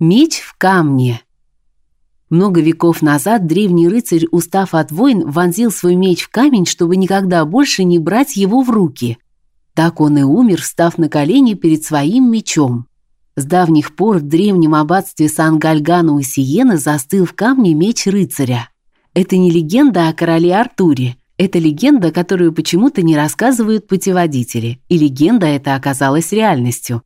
Меч в камне. Много веков назад древний рыцарь, устав от войн, вонзил свой меч в камень, чтобы никогда больше не брать его в руки. Так он и умер, встав на колени перед своим мечом. С давних пор в древнем аббатстве Сан-Гальгано у Сиены застыл в камне меч рыцаря. Это не легенда о короле Артуре. Это легенда, которую почему-то не рассказывают путеводители. И легенда эта оказалась реальностью.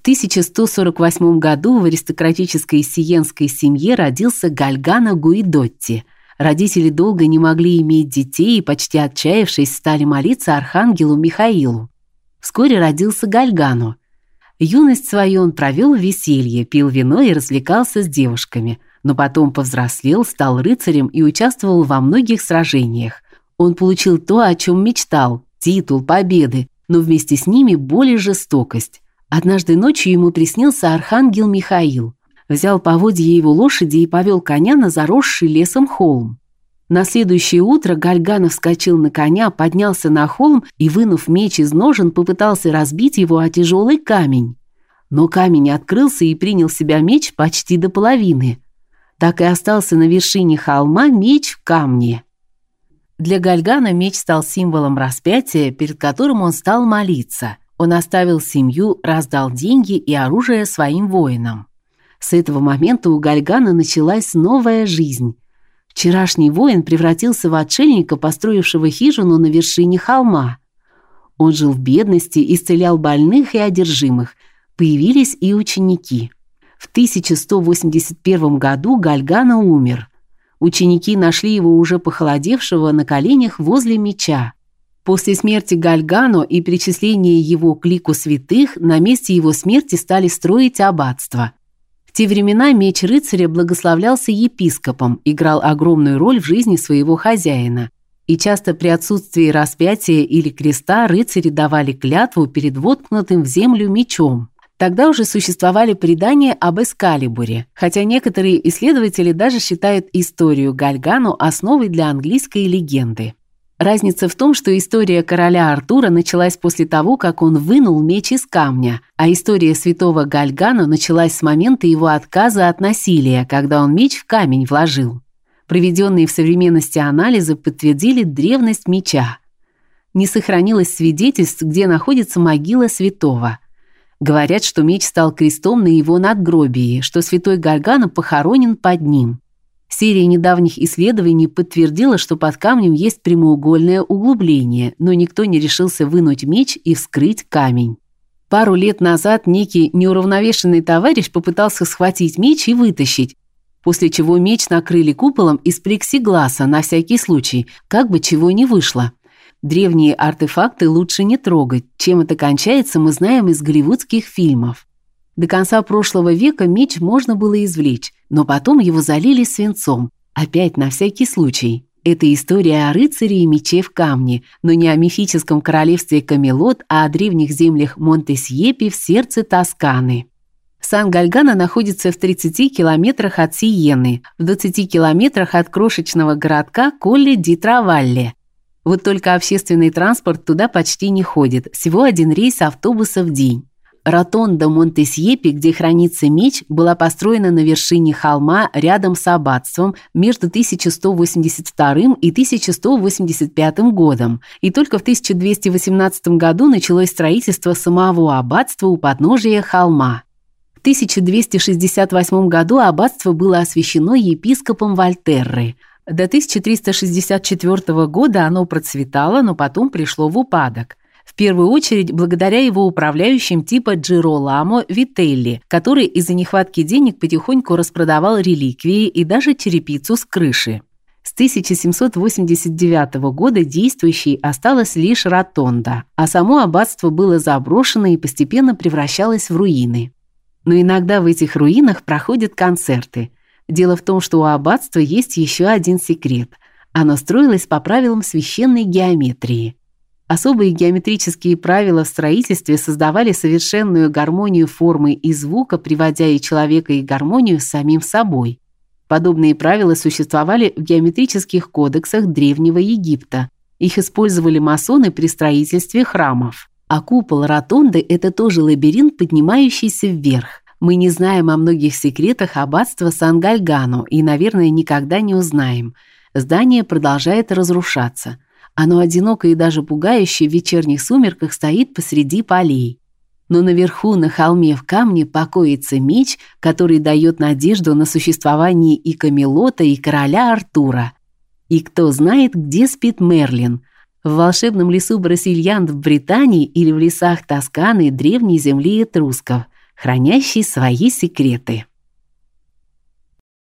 В 1148 году в аристократической сиенской семье родился Гальгано Гуидотти. Родители долго не могли иметь детей и почти отчаявшись стали молиться архангелу Михаилу. Вскоре родился Гальгано. Юность свою он провел в веселье, пил вино и развлекался с девушками, но потом повзрослел, стал рыцарем и участвовал во многих сражениях. Он получил то, о чем мечтал: титул, победы, но вместе с ними боль и жестокость. Однажды ночью ему приснился архангел Михаил. Взял поводья его лошади и повел коня на заросший лесом холм. На следующее утро Гальганов вскочил на коня, поднялся на холм и, вынув меч из ножен, попытался разбить его о тяжелый камень. Но камень открылся и принял в себя меч почти до половины. Так и остался на вершине холма меч в камне. Для Гальгана меч стал символом распятия, перед которым он стал молиться. Он оставил семью, раздал деньги и оружие своим воинам. С этого момента у Гальгана началась новая жизнь. Вчерашний воин превратился в отшельника, построившего хижину на вершине холма. Он жил в бедности, исцелял больных и одержимых. Появились и ученики. В 1181 году Гальгана умер. Ученики нашли его уже похолодевшего на коленях возле меча. После смерти Гальгано и причисления его к лику святых на месте его смерти стали строить аббатство. В те времена меч рыцаря благословлялся епископом, играл огромную роль в жизни своего хозяина. И часто при отсутствии распятия или креста рыцари давали клятву перед воткнутым в землю мечом. Тогда уже существовали предания об Эскалибуре, хотя некоторые исследователи даже считают историю Гальгану основой для английской легенды. Разница в том, что история короля Артура началась после того, как он вынул меч из камня, а история святого Гальгана началась с момента его отказа от насилия, когда он меч в камень вложил. Проведенные в современности анализы подтвердили древность меча. Не сохранилось свидетельств, где находится могила святого. Говорят, что меч стал крестом на его надгробии, что святой Гальгана похоронен под ним. Серия недавних исследований подтвердила, что под камнем есть прямоугольное углубление, но никто не решился вынуть меч и вскрыть камень. Пару лет назад некий неуравновешенный товарищ попытался схватить меч и вытащить, после чего меч накрыли куполом из плексигласа на всякий случай, как бы чего не вышло. Древние артефакты лучше не трогать. Чем это кончается, мы знаем из голливудских фильмов. До конца прошлого века меч можно было извлечь, но потом его залили свинцом, опять на всякий случай. Это история о рыцаре и мече в камне, но не о мифическом королевстве Камелот, а о древних землях Монтесьепи в сердце Тосканы. Сан-Гальгано находится в 30 километрах от Сиены, в 20 километрах от крошечного городка Колле-ди-Травалле. Вот только общественный транспорт туда почти не ходит, всего один рейс автобуса в день. Ротонда Монтесьепи, где хранится меч, была построена на вершине холма рядом с аббатством между 1182 и 1185 годом, и только в 1218 году началось строительство самого аббатства у подножия холма. В 1268 году аббатство было освящено епископом Вольтерры. До 1364 года оно процветало, но потом пришло в упадок. В первую очередь благодаря его управляющим типа Джироламо Вителли, который из-за нехватки денег потихоньку распродавал реликвии и даже черепицу с крыши. С 1789 года действующей осталась лишь ротонда, а само аббатство было заброшено и постепенно превращалось в руины. Но иногда в этих руинах проходят концерты. Дело в том, что у аббатства есть еще один секрет. Оно строилось по правилам священной геометрии. Особые геометрические правила в строительстве создавали совершенную гармонию формы и звука, приводя и человека, и гармонию с самим собой. Подобные правила существовали в геометрических кодексах Древнего Египта. Их использовали масоны при строительстве храмов. А купол ротонды – это тоже лабиринт, поднимающийся вверх. Мы не знаем о многих секретах аббатства Сан-Гальгано и, наверное, никогда не узнаем. Здание продолжает разрушаться. Оно одиноко и даже пугающе в вечерних сумерках стоит посреди полей. Но наверху на холме в камне покоится меч, который дает надежду на существование и Камелота, и короля Артура. И кто знает, где спит Мерлин? В волшебном лесу Брасильян в Британии или в лесах Тосканы древней земли этрусков – хранящий свои секреты.